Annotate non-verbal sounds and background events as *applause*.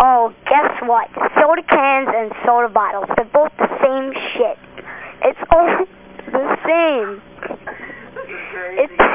Oh, guess what? Soda cans and soda bottles, they're both the same shit. It's all *laughs* the same. It's